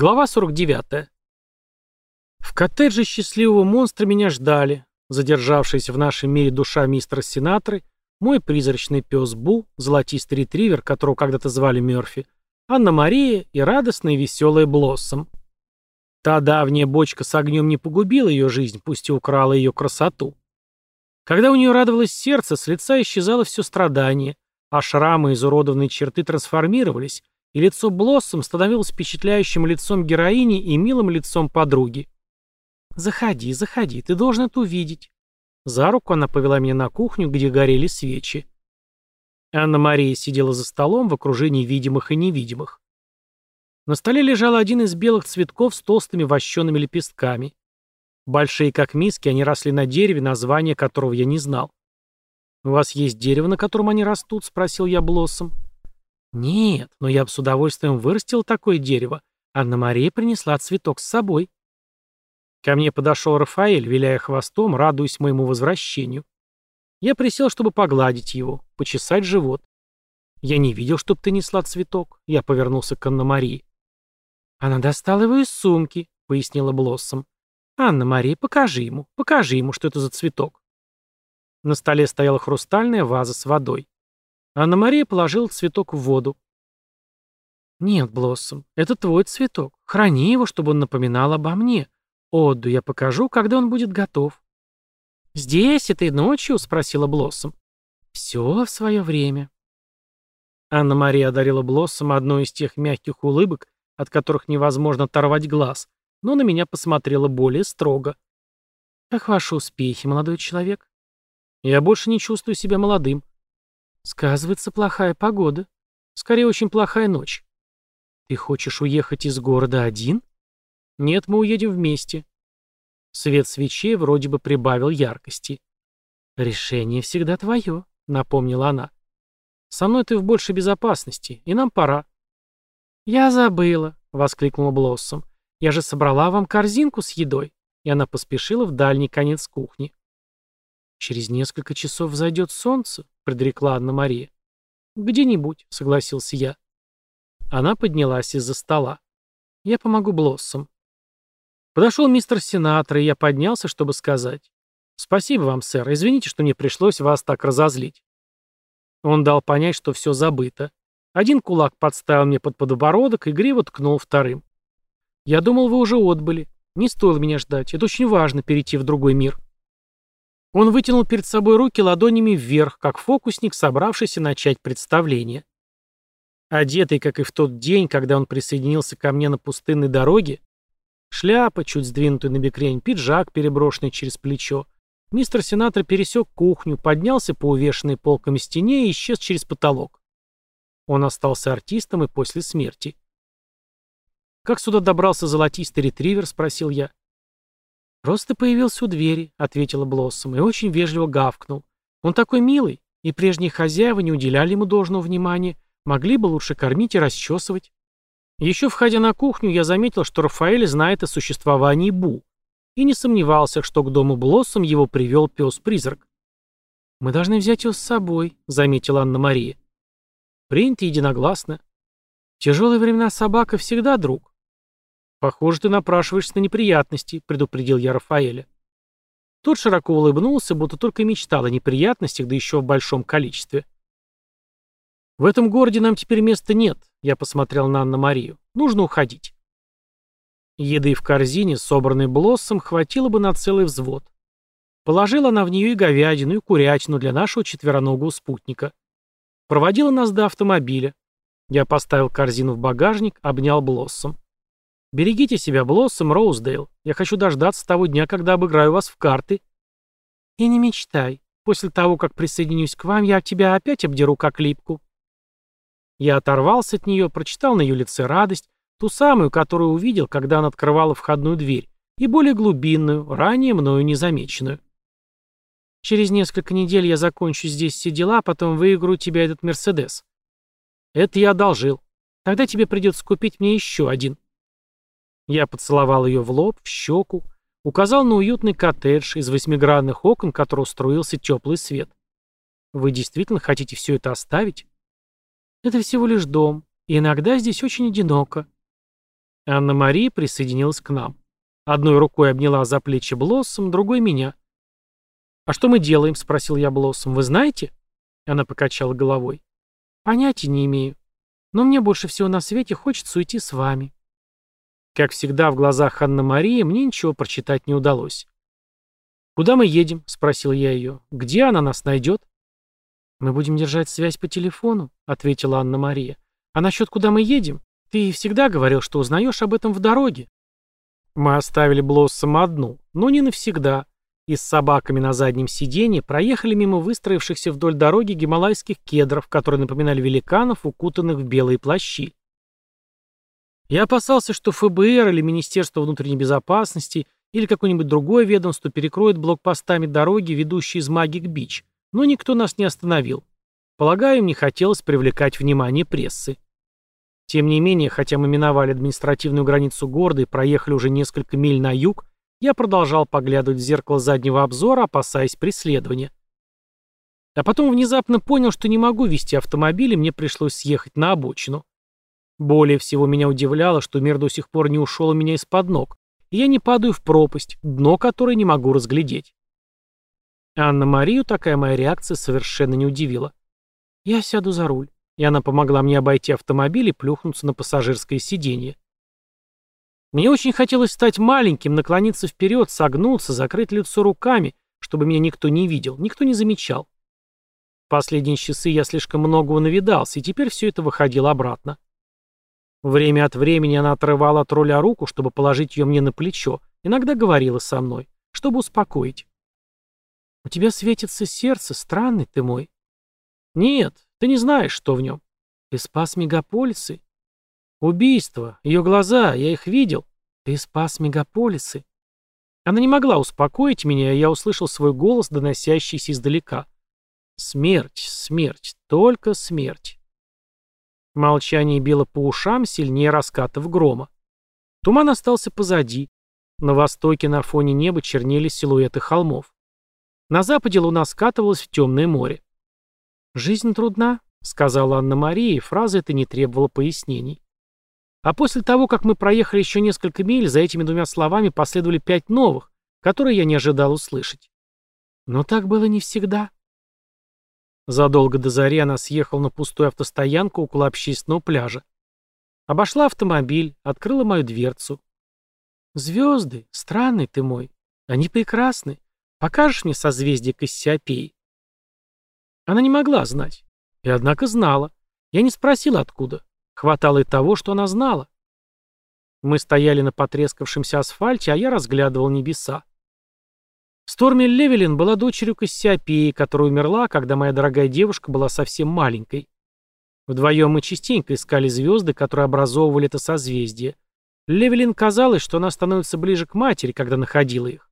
Глава 49. В коттедже счастливого монстра меня ждали, задержавшаяся в нашем мире душа мистера Синатры, мой призрачный пес Бу, золотистый ретривер, которого когда-то звали Мёрфи, Анна-Мария и радостная и веселая Блоссом. Та давняя бочка с огнем не погубила ее жизнь, пусть и украла ее красоту. Когда у нее радовалось сердце, с лица исчезало все страдание, а шрамы и изуродованные черты трансформировались, и лицо Блоссом становилось впечатляющим лицом героини и милым лицом подруги. «Заходи, заходи, ты должен это увидеть». За руку она повела меня на кухню, где горели свечи. Анна-Мария сидела за столом в окружении видимых и невидимых. На столе лежал один из белых цветков с толстыми вощеными лепестками. Большие, как миски, они росли на дереве, название которого я не знал. «У вас есть дерево, на котором они растут?» — спросил я Блоссом. «Нет, но я бы с удовольствием вырастил такое дерево. Анна-Мария принесла цветок с собой». Ко мне подошел Рафаэль, виляя хвостом, радуясь моему возвращению. Я присел, чтобы погладить его, почесать живот. «Я не видел, чтоб ты несла цветок», — я повернулся к Анна-Марии. «Она достала его из сумки», — пояснила Блоссом. «Анна-Мария, покажи ему, покажи ему, что это за цветок». На столе стояла хрустальная ваза с водой. Анна-Мария положила цветок в воду. «Нет, Блоссом, это твой цветок. Храни его, чтобы он напоминал обо мне. Отду я покажу, когда он будет готов». «Здесь, этой ночью?» — спросила Блоссом. «Все в свое время». Анна-Мария одарила Блоссом одной из тех мягких улыбок, от которых невозможно оторвать глаз, но на меня посмотрела более строго. «Как ваши успехи, молодой человек?» «Я больше не чувствую себя молодым. Сказывается плохая погода. Скорее, очень плохая ночь. Ты хочешь уехать из города один? Нет, мы уедем вместе. Свет свечей вроде бы прибавил яркости. Решение всегда твое, напомнила она. Со мной ты в большей безопасности, и нам пора. Я забыла, воскликнула Блоссом. Я же собрала вам корзинку с едой. И она поспешила в дальний конец кухни. Через несколько часов взойдет солнце, предрекла Анна-Мария. «Где-нибудь», — согласился я. Она поднялась из-за стола. «Я помогу Блоссам». Подошел мистер сенатор, и я поднялся, чтобы сказать. «Спасибо вам, сэр. Извините, что мне пришлось вас так разозлить». Он дал понять, что все забыто. Один кулак подставил мне под подбородок, и гриво ткнул вторым. «Я думал, вы уже отбыли. Не стоило меня ждать. Это очень важно, перейти в другой мир». Он вытянул перед собой руки ладонями вверх, как фокусник, собравшийся начать представление. Одетый, как и в тот день, когда он присоединился ко мне на пустынной дороге, шляпа, чуть сдвинутая на бекрень, пиджак, переброшенный через плечо, мистер сенатор пересек кухню, поднялся по увешанной полками стене и исчез через потолок. Он остался артистом и после смерти. «Как сюда добрался золотистый ретривер?» — спросил я. «Просто появился у двери», — ответила Блоссом, и очень вежливо гавкнул. «Он такой милый, и прежние хозяева не уделяли ему должного внимания, могли бы лучше кормить и расчесывать». Еще входя на кухню, я заметил, что Рафаэль знает о существовании Бу, и не сомневался, что к дому Блоссом его привел пес-призрак. «Мы должны взять его с собой», — заметила Анна-Мария. Принято единогласно. Тяжелые времена собака всегда друг. «Похоже, ты напрашиваешься на неприятности», — предупредил я Рафаэля. Тот широко улыбнулся, будто только мечтал о неприятностях, да еще в большом количестве. «В этом городе нам теперь места нет», — я посмотрел на Анна-Марию. «Нужно уходить». Еды в корзине, собранной блоссом, хватило бы на целый взвод. Положила она в нее и говядину, и курятину для нашего четвероногого спутника. Проводила нас до автомобиля. Я поставил корзину в багажник, обнял блоссом. Берегите себя, Блоссом, Роуздейл. Я хочу дождаться того дня, когда обыграю вас в карты. И не мечтай. После того, как присоединюсь к вам, я тебя опять обдеру как липку. Я оторвался от нее, прочитал на ее лице радость, ту самую, которую увидел, когда она открывала входную дверь, и более глубинную, ранее мною незамеченную. Через несколько недель я закончу здесь все дела, а потом выиграю тебя этот Мерседес. Это я одолжил. Тогда тебе придется купить мне еще один. Я поцеловал ее в лоб, в щеку, указал на уютный коттедж, из восьмигранных окон которого струился теплый свет. Вы действительно хотите все это оставить? Это всего лишь дом, и иногда здесь очень одиноко. Анна-Мария присоединилась к нам. Одной рукой обняла за плечи Блоссом, другой — меня. «А что мы делаем?» — спросил я Блоссом. «Вы знаете?» Она покачала головой. «Понятия не имею. Но мне больше всего на свете хочется уйти с вами». Как всегда, в глазах Анна-Марии мне ничего прочитать не удалось. «Куда мы едем?» — спросил я ее. «Где она нас найдет?» «Мы будем держать связь по телефону», — ответила Анна-Мария. «А насчет куда мы едем? Ты всегда говорил, что узнаешь об этом в дороге». Мы оставили Блоссом одну, но не навсегда, и с собаками на заднем сиденье проехали мимо выстроившихся вдоль дороги гималайских кедров, которые напоминали великанов, укутанных в белые плащи. Я опасался, что ФБР или Министерство внутренней безопасности или какое-нибудь другое ведомство перекроет блокпостами дороги, ведущие из Магик-Бич, но никто нас не остановил. Полагаю, им не хотелось привлекать внимание прессы. Тем не менее, хотя мы миновали административную границу города и проехали уже несколько миль на юг, я продолжал поглядывать в зеркало заднего обзора, опасаясь преследования. А потом внезапно понял, что не могу вести автомобиль, и мне пришлось съехать на обочину. Более всего меня удивляло, что мир до сих пор не ушел у меня из-под ног, и я не падаю в пропасть, дно которой не могу разглядеть. Анна-Марию такая моя реакция совершенно не удивила. «Я сяду за руль», и она помогла мне обойти автомобиль и плюхнуться на пассажирское сиденье. Мне очень хотелось стать маленьким, наклониться вперед, согнуться, закрыть лицо руками, чтобы меня никто не видел, никто не замечал. В последние часы я слишком многого навидался, и теперь все это выходило обратно. Время от времени она отрывала от руля руку, чтобы положить ее мне на плечо, иногда говорила со мной, чтобы успокоить. «У тебя светится сердце, странный ты мой». «Нет, ты не знаешь, что в нем. Ты спас мегаполисы. Убийство, ее глаза, я их видел. Ты спас мегаполисы». Она не могла успокоить меня, и я услышал свой голос, доносящийся издалека. «Смерть, смерть, только смерть». Молчание било по ушам, сильнее раскатов грома. Туман остался позади. На востоке на фоне неба чернели силуэты холмов. На западе луна скатывалась в темное море. «Жизнь трудна», — сказала Анна-Мария, и фраза эта не требовала пояснений. А после того, как мы проехали еще несколько миль, за этими двумя словами последовали пять новых, которые я не ожидал услышать. Но так было не всегда. Задолго до зари она съехала на пустую автостоянку около общественного пляжа. Обошла автомобиль, открыла мою дверцу. «Звезды, странный ты мой, они прекрасны. Покажешь мне созвездие Кассиопеи?» Она не могла знать. И однако знала. Я не спросил, откуда. Хватало и того, что она знала. Мы стояли на потрескавшемся асфальте, а я разглядывал небеса. Сторми Левелин была дочерью Кассиопеи, которая умерла, когда моя дорогая девушка была совсем маленькой. Вдвоем мы частенько искали звезды, которые образовывали это созвездие. Левелин казалось, что она становится ближе к матери, когда находила их.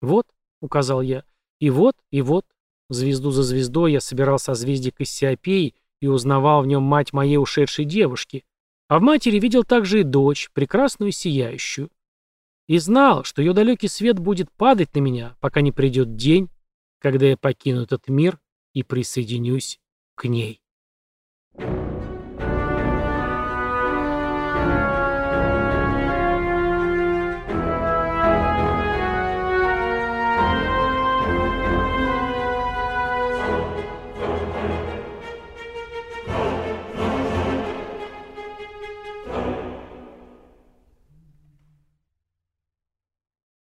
«Вот», — указал я, — «и вот, и вот». Звезду за звездой я собирал созвездие Кассиопеи и узнавал в нем мать моей ушедшей девушки, а в матери видел также и дочь, прекрасную и сияющую. И знал, что ее далекий свет будет падать на меня, пока не придет день, когда я покину этот мир и присоединюсь к ней.